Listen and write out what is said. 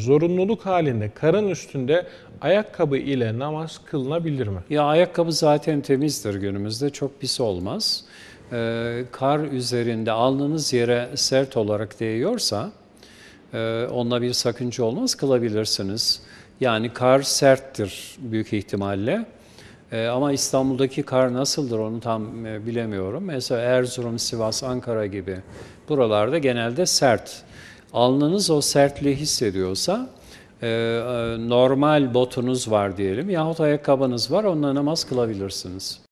Zorunluluk halinde karın üstünde ayakkabı ile namaz kılınabilir mi? Ya ayakkabı zaten temizdir günümüzde çok pis olmaz. Ee, kar üzerinde alnınız yere sert olarak değiyorsa e, onunla bir sakınca olmaz kılabilirsiniz. Yani kar serttir büyük ihtimalle. Ee, ama İstanbul'daki kar nasıldır onu tam e, bilemiyorum. Mesela Erzurum, Sivas, Ankara gibi buralarda genelde sert. Alnınız o sertliği hissediyorsa e, e, normal botunuz var diyelim yahut ayakkabınız var onunla namaz kılabilirsiniz.